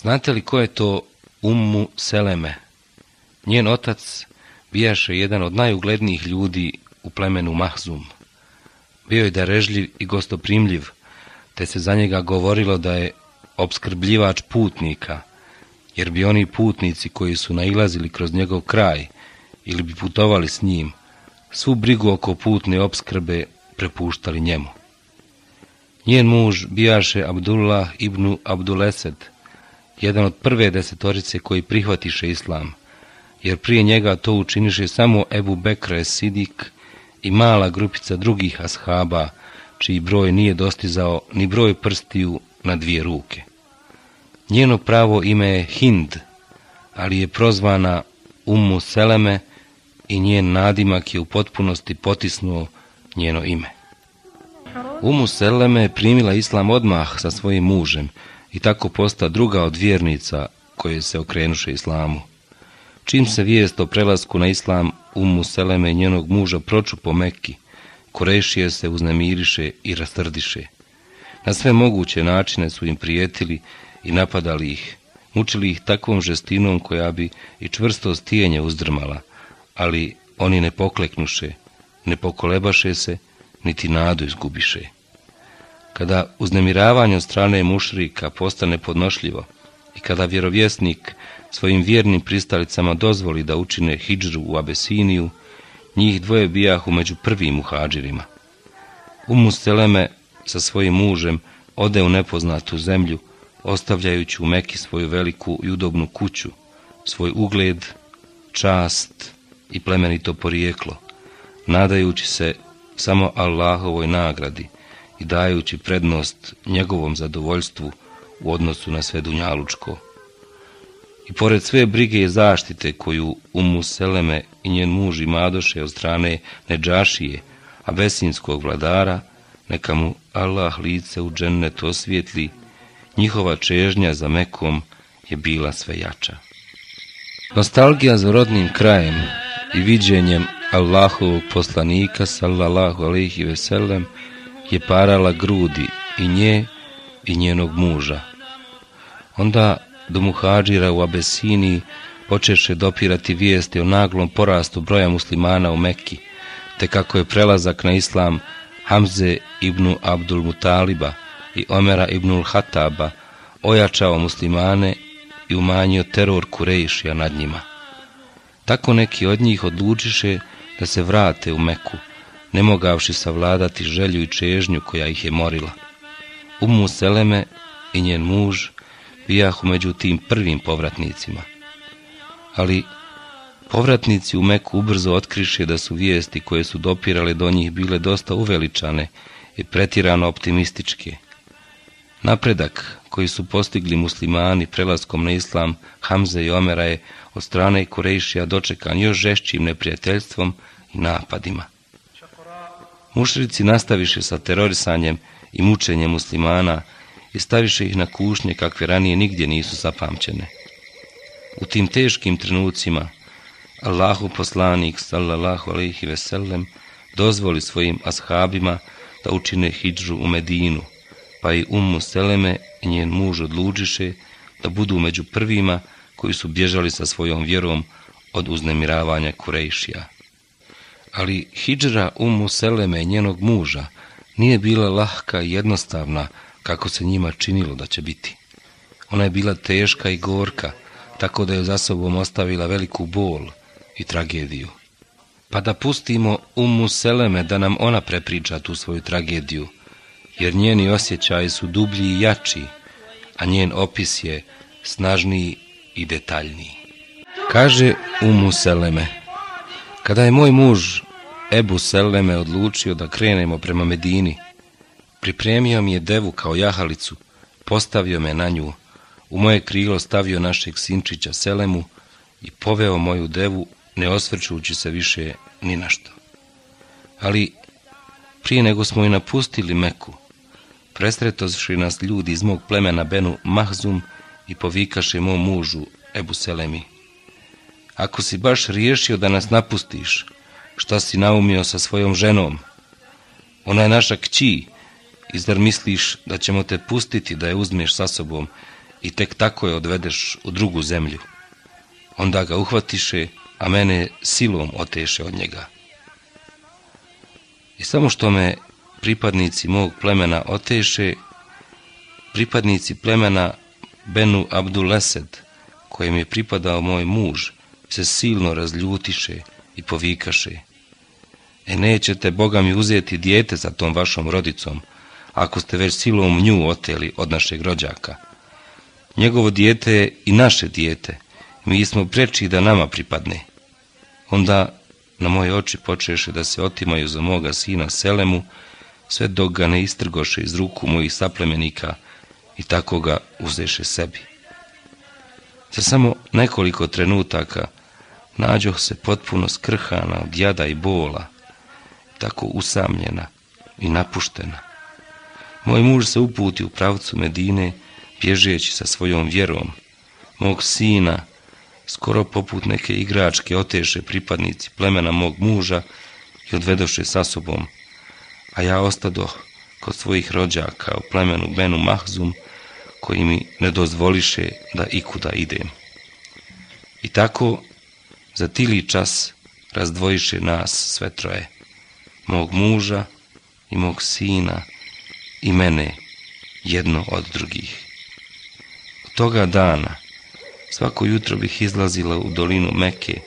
Znate li ko je to Ummu Seleme? Njen otac bijaše jedan od najuglednijih ljudi u plemenu Mahzum. Bio je darežljiv i gostoprimljiv, te se za njega govorilo da je obskrbljivač putnika, jer bi oni putnici koji su nailazili kroz njegov kraj ili bi putovali s njim, svu brigu oko putne obskrbe prepuštali njemu. Njen muž bijaše Abdullah ibn Abdulesed, jedan od prve desetorice koji prihvatiše islam, jer prije njega to učiniše samo Ebu Bekre Sidik i mala grupica drugih ashaba, čiji broj nije dostizao ni broj prstiju na dvije ruke. Njeno pravo ime je Hind, ali je prozvana Ummu Seleme i njen nadimak je u potpunosti potisnuo njeno ime. Umu Seleme je primila islam odmah sa svojim mužem i tako posta druga od vjernica koje se okrenuše islamu. Čim se vijest o prelasku na islam Umu Seleme i njenog muža proču po Mekki, Korešije se uznemiriše i rastrdiše. Na sve moguće načine su im prijetili i napadali ih, mučili ih takvom žestinom koja bi i čvrsto stijenje uzdrmala, ali oni ne pokleknuše, ne pokolebaše se, niti nadu izgubiše. Kada uznemiravanje od strane mušrika postane podnošljivo i kada vjerovjesnik svojim vjernim pristalicama dozvoli da učine hijđru u Abesiniju, njih dvoje bijahu među prvim muhađirima. Umu Seleme sa svojim mužem ode u nepoznatu zemlju, ostavljajući u Meki svoju veliku i udobnu kuću, svoj ugled, čast i plemenito porijeklo, nadajući se samo Allahovoj nagradi i dajući prednost njegovom zadovoljstvu u odnosu na sve dunjalučko. I pored sve brige i zaštite koju Umu Seleme i njen muž imadoše od strane Neđašije, abesinskog vladara, neka mu Allah lice u džennet osvijetli, njihova čežnja za Mekom je bila sve jača. Nostalgija za rodnim krajem i viđenjem Allahovog poslanika sallallahu alejhi ve sellem je parala grudi i nje i njenog muža. Onda do muhađira u Abesini počeše dopirati vijesti o naglom porastu broja muslimana u Mekki, te kako je prelazak na islam Hamze ibn Abdul Mutaliba i Omera ibn Hataba ojačao muslimane i umanjio teror Kurejšija nad njima. Tako neki od njih odlučiše da se vrate u Meku, ne mogavši savladati želju i čežnju koja ih je morila. Umu Seleme i njen muž bijahu među tim prvim povratnicima. Ali povratnici u Meku ubrzo otkriše da su vijesti koje su dopirale do njih bile dosta uveličane i pretirano optimističke. Napredak koji su postigli muslimani prelaskom na islam Hamze i Omera je od strane Kurejšija dočekan još žešćim neprijateljstvom i napadima. Mušrici nastaviše sa terorisanjem i mučenjem muslimana i staviše ih na kušnje kakve ranije nigdje nisu zapamćene. U tim teškim trenucima Allahu poslanik sallallahu alejhi ve sellem dozvoli svojim ashabima da učine hidžu u Medinu, pa i Ummu Seleme i njen muž odlučiše da budu među prvima koji su bježali sa svojom vjerom od uznemiravanja Kurejšija. Ali hijđra umu Seleme njenog muža nije bila lahka i jednostavna kako se njima činilo da će biti. Ona je bila teška i gorka, tako da je za sobom ostavila veliku bol i tragediju. Pa da pustimo umu Seleme da nam ona prepriča tu svoju tragediju, jer njeni osjećaji su dublji i jači, a njen opis je snažniji i detaljniji. Kaže Umu Seleme, kada je moj muž Ebu Seleme odlučio da krenemo prema Medini, pripremio mi je devu kao jahalicu, postavio me na nju, u moje krilo stavio našeg sinčića Selemu i poveo moju devu ne osvrćući se više ni na što. Ali prije nego smo i napustili Meku, presretozši nas ljudi iz mog plemena Benu Mahzum i povikaše mom mužu Ebu Selemi. Ako si baš riješio da nas napustiš, šta si naumio sa svojom ženom? Ona je naša kći, i zar misliš da ćemo te pustiti da je uzmeš sa sobom i tek tako je odvedeš u drugu zemlju. Onda ga uhvatiše, a mene silom oteše od njega. I samo što me pripadnici mog plemena oteše, pripadnici plemena Benu Abdulesed, kojem je pripadao moj muž, se silno razljutiše i povikaše. E nećete Boga mi uzeti dijete za tom vašom rodicom, ako ste već silom nju oteli od našeg rođaka. Njegovo dijete je i naše dijete, mi smo preči da nama pripadne. Onda na moje oči počeše da se otimaju za moga sina Selemu, sve dok ga ne istrgoše iz ruku mojih saplemenika i tako ga uzeše sebi. Za samo nekoliko trenutaka nađoh se potpuno skrhana od jada i bola, tako usamljena i napuštena. Moj muž se uputi u pravcu Medine, bježeći sa svojom vjerom. Mog sina, skoro poput neke igračke, oteše pripadnici plemena mog muža i odvedoše sa sobom, a ja ostadoh kod svojih rođaka u plemenu Benu Mahzum, koji mi ne dozvoliše da ikuda idem. I tako, za tili čas razdvojiše nas sve troje, mog muža i mog sina i mene, jedno od drugih. Od toga dana, svako jutro bih izlazila u dolinu Meke,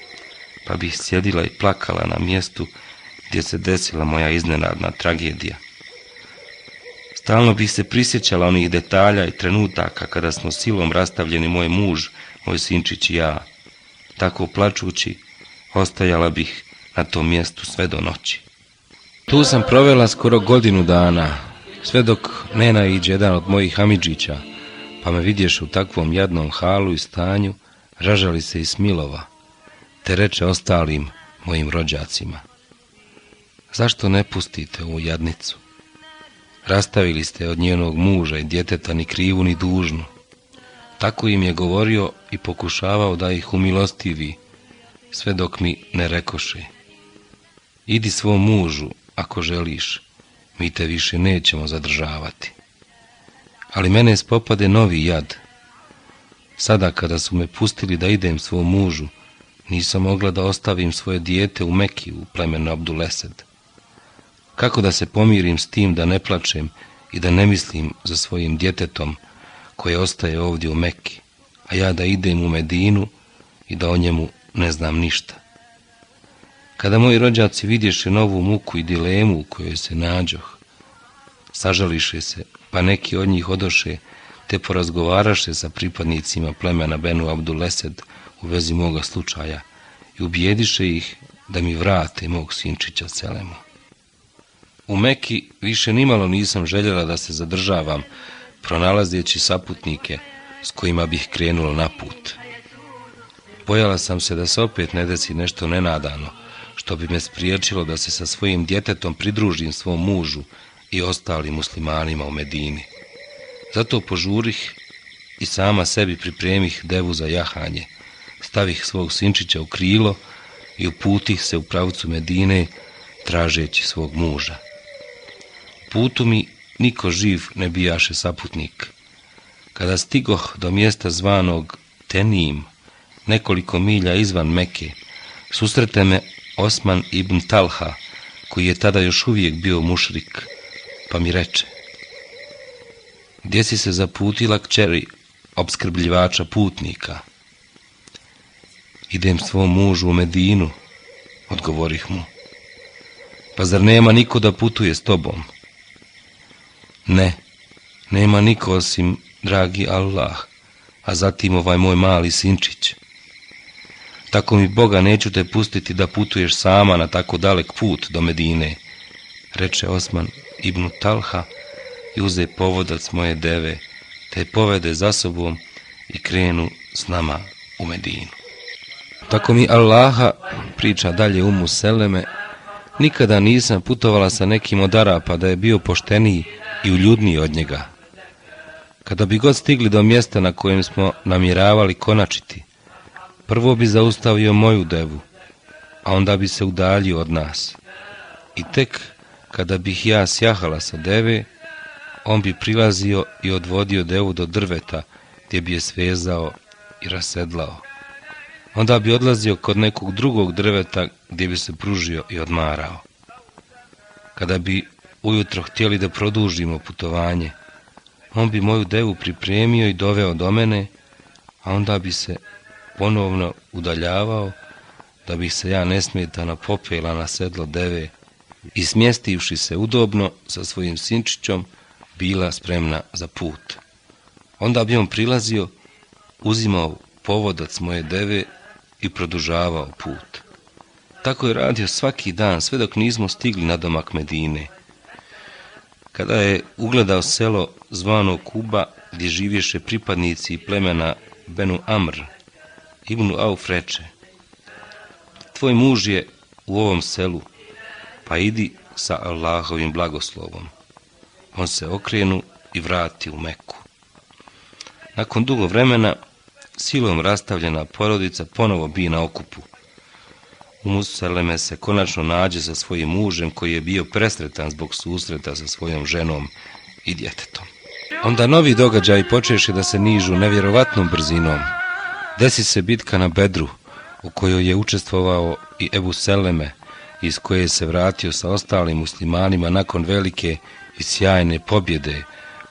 pa bih sjedila i plakala na mjestu gdje se desila moja iznenadna tragedija. Stalno bih se prisjećala onih detalja i trenutaka kada smo silom rastavljeni moj muž, moj sinčić i ja. Tako plačući, ostajala bih na tom mjestu sve do noći. Tu sam provela skoro godinu dana, sve dok ne naiđe jedan od mojih Hamidžića, pa me vidješ u takvom jadnom halu i stanju, ražali se i smilova, te reče ostalim mojim rođacima. Zašto ne pustite ovu jadnicu? Rastavili ste od njenog muža i djeteta ni krivu ni dužnu. Tako im je govorio i pokušavao da ih umilostivi, sve dok mi ne rekoše. Idi svom mužu, ako želiš, mi te više nećemo zadržavati. Ali mene spopade novi jad. Sada kada su me pustili da idem svom mužu, nisam mogla da ostavim svoje dijete u Meki u plemenu Abdulesed. Kako da se pomirim s tim da ne plačem i da ne mislim za svojim djetetom koje ostaje ovdje u Meki, a ja da idem u Medinu i da o njemu ne znam ništa. Kada moji rođaci vidješe novu muku i dilemu u kojoj se nađoh, sažališe se, pa neki od njih odoše, te porazgovaraše sa pripadnicima plemena Benu Abdulesed u vezi moga slučaja i ubijediše ih da mi vrate mog sinčića Selemu. U Meki više nimalo nisam željela da se zadržavam, pronalazeći saputnike s kojima bih krenula na put. Bojala sam se da se opet ne desi nešto nenadano, što bi me spriječilo da se sa svojim djetetom pridružim svom mužu i ostalim muslimanima u Medini. Zato požurih i sama sebi pripremih devu za jahanje, stavih svog sinčića u krilo i uputih se u pravcu Medine tražeći svog muža. Putu mi niko živ ne bijaše saputnik. Kada stigoh do mjesta zvanog Tenim, nekoliko milja izvan Meke, susrete me Osman ibn Talha, koji je tada još uvijek bio mušrik, pa mi reče, gdje si se zaputila kćeri obskrbljivača putnika? Idem svom mužu u Medinu, odgovorih mu. Pa zar nema niko da putuje s tobom? Ne, nema niko osim dragi Allah, a zatim ovaj moj mali sinčić. Tako mi Boga neću te pustiti da putuješ sama na tako dalek put do Medine, reče Osman ibn Talha i uze povodac moje deve, te povede za sobom i krenu s nama u Medinu. Tako mi Allaha, priča dalje umu Seleme, nikada nisam putovala sa nekim od Arapa da je bio pošteniji i uljudniji od njega. Kada bi god stigli do mjesta na kojem smo namjeravali konačiti, prvo bi zaustavio moju devu, a onda bi se udaljio od nas. I tek kada bih ja sjahala sa deve, on bi prilazio i odvodio devu do drveta gdje bi je svezao i rasedlao. Onda bi odlazio kod nekog drugog drveta gdje bi se pružio i odmarao. Kada bi ujutro htjeli da produžimo putovanje, on bi moju devu pripremio i doveo do mene, a onda bi se ponovno udaljavao da bih se ja nesmetano popela na sedlo deve i smjestivši se udobno sa svojim sinčićom, bila spremna za put. Onda bi on prilazio, uzimao povodac moje deve i produžavao put. Tako je radio svaki dan, sve dok nismo stigli na domak Medine. Kada je ugledao selo zvano Kuba, gdje živješe pripadnici plemena Benu Amr, Ibnu Auf reče, tvoj muž je u ovom selu, pa idi sa Allahovim blagoslovom. On se okrenu i vrati u Meku. Nakon dugo vremena, silom rastavljena porodica ponovo bi na okupu. U Museleme se konačno nađe sa svojim mužem koji je bio presretan zbog susreta sa svojom ženom i djetetom. Onda novi događaj počeše da se nižu nevjerovatnom brzinom. Desi se bitka na Bedru, u kojoj je učestvovao i Ebu Seleme, iz koje se vratio sa ostalim muslimanima nakon velike i sjajne pobjede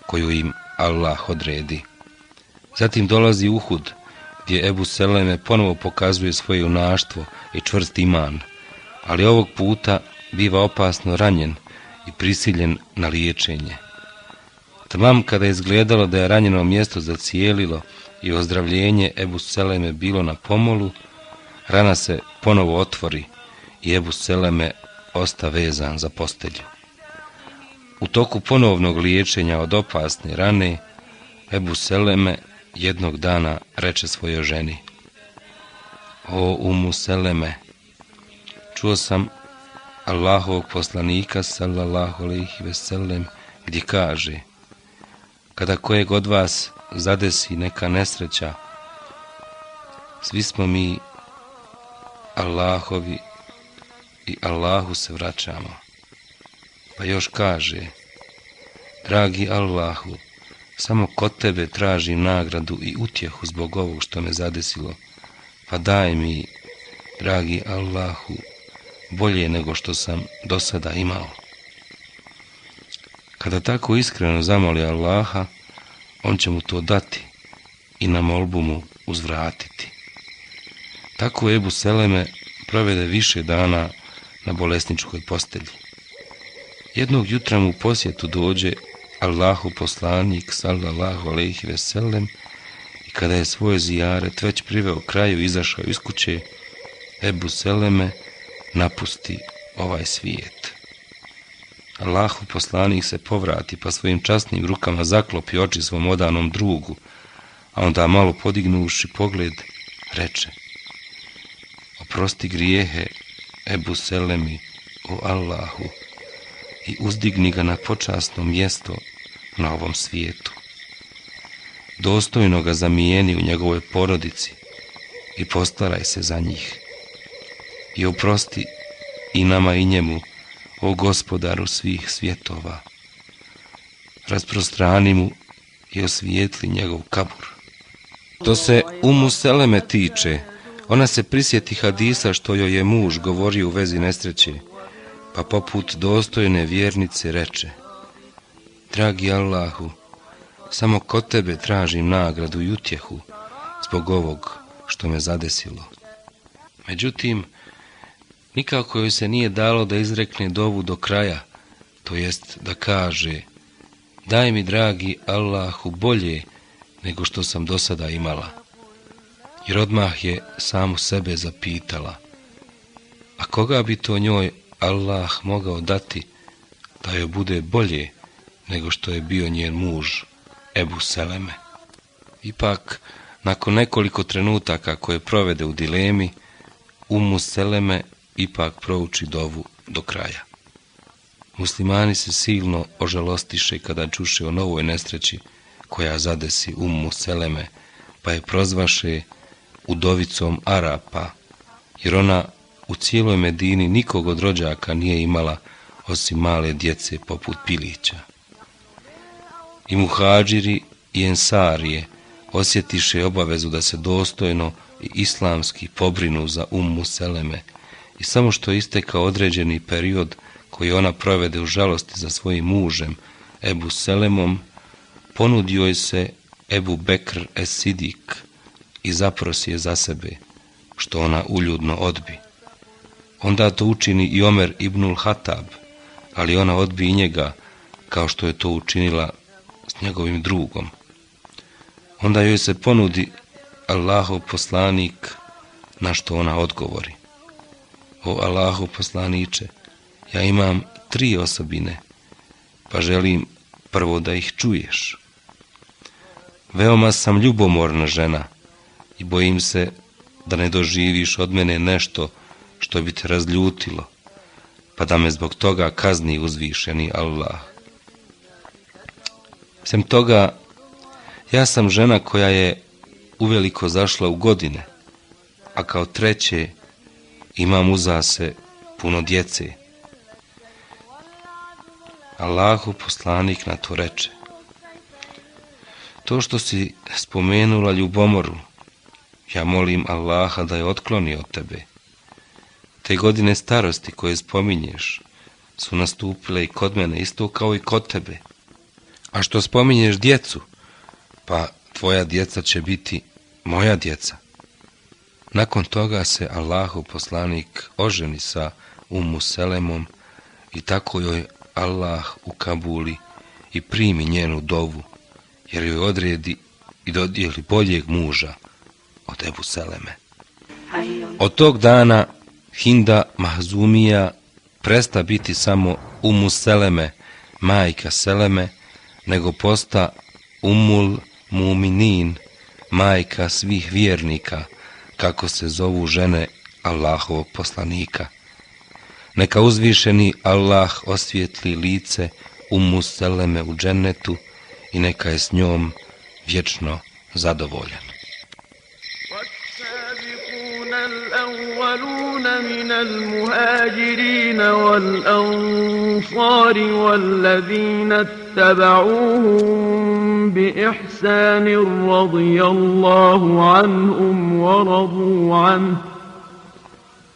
koju im Allah odredi. Zatim dolazi Uhud, gdje Ebu Seleme ponovo pokazuje svoje junaštvo i čvrst iman, ali ovog puta biva opasno ranjen i prisiljen na liječenje. Tmam kada je izgledalo da je ranjeno mjesto zacijelilo i ozdravljenje Ebu Seleme bilo na pomolu, rana se ponovo otvori i Ebu Seleme osta vezan za postelju. U toku ponovnog liječenja od opasne rane, Ebu Seleme jednog dana reče svojoj ženi O umu Seleme, čuo sam Allahovog poslanika sallallahu alaihi veselem gdje kaže Kada kojeg od vas zadesi neka nesreća, svi smo mi Allahovi i Allahu se vraćamo. Pa još kaže, dragi Allahu, samo kod tebe tražim nagradu i utjehu zbog ovog što me zadesilo, pa daj mi, dragi Allahu, bolje nego što sam do sada imao. Kada tako iskreno zamoli Allaha, on će mu to dati i na molbu mu uzvratiti. Tako Ebu Seleme provede više dana na bolesničkoj postelji. Jednog jutra mu posjetu dođe Allahu poslanik sallallahu alejhi ve sellem i kada je svoje zijaret već priveo kraju izašao iz kuće Ebu Seleme napusti ovaj svijet. Allahu poslanik se povrati pa svojim časnim rukama zaklopi oči svom odanom drugu, a onda malo podignuši pogled reče Oprosti grijehe Ebu Selemi o Allahu i uzdigni ga na počasno mjesto na ovom svijetu. Dostojno ga zamijeni u njegovoj porodici i postaraj se za njih. I oprosti i nama i njemu, o gospodaru svih svjetova. Rasprostrani mu i osvijetli njegov kabur. To se umu Seleme tiče, ona se prisjeti hadisa što joj je muž govorio u vezi nesreće, pa poput dostojne vjernice reče – Dragi Allahu, samo kod tebe tražim nagradu i utjehu zbog ovog što me zadesilo. Međutim, nikako joj se nije dalo da izrekne dovu do kraja, to jest da kaže daj mi, dragi Allahu, bolje nego što sam do sada imala. Jer odmah je samu sebe zapitala, a koga bi to njoj Allah mogao dati da joj bude bolje nego što je bio njen muž Ebu Seleme. Ipak, nakon nekoliko trenutaka koje provede u dilemi, Umu Seleme ipak prouči dovu do kraja. Muslimani se silno ožalostiše kada čuše o novoj nesreći koja zadesi Umu Seleme, pa je prozvaše udovicom Arapa, jer ona u cijeloj Medini nikog od rođaka nije imala osim male djece poput pilića i muhađiri i ensarije osjetiše obavezu da se dostojno i islamski pobrinu za ummu Seleme i samo što je istekao određeni period koji ona provede u žalosti za svojim mužem, Ebu Selemom, ponudio je se Ebu Bekr Esidik i zaprosi je za sebe, što ona uljudno odbi. Onda to učini i Omer ibnul Hatab, ali ona odbi i njega, kao što je to učinila s njegovim drugom. Onda joj se ponudi Allahov poslanik, na što ona odgovori. O Allahov poslaniče, ja imam tri osobine, pa želim prvo da ih čuješ. Veoma sam ljubomorna žena i bojim se da ne doživiš od mene nešto što bi te razljutilo, pa da me zbog toga kazni uzvišeni Allah. Sem toga, ja sam žena koja je uveliko zašla u godine, a kao treće imam uza se puno djece. Allahu poslanik na to reče. To što si spomenula ljubomoru, ja molim Allaha da je otkloni od tebe. Te godine starosti koje spominješ su nastupile i kod mene isto kao i kod tebe. A što spominješ djecu, pa tvoja djeca će biti moja djeca. Nakon toga se Allahu poslanik oženi sa Umu Selemom i tako joj Allah u Kabuli i primi njenu dovu, jer joj odredi i dodijeli boljeg muža od Ebu Seleme. Od tog dana Hinda Mahzumija presta biti samo Umu Seleme, majka Seleme, nego posta Umul Muminin, majka svih vjernika, kako se zovu žene Allahovog poslanika. Neka uzvišeni Allah osvijetli lice umu Seleme u džennetu i neka je s njom vječno zadovoljan. الأولون من المهاجرين والأنصار والذين اتبعوهم بإحسان رضي الله عنهم ورضوا عنه.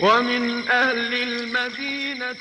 ومن أهل المدينة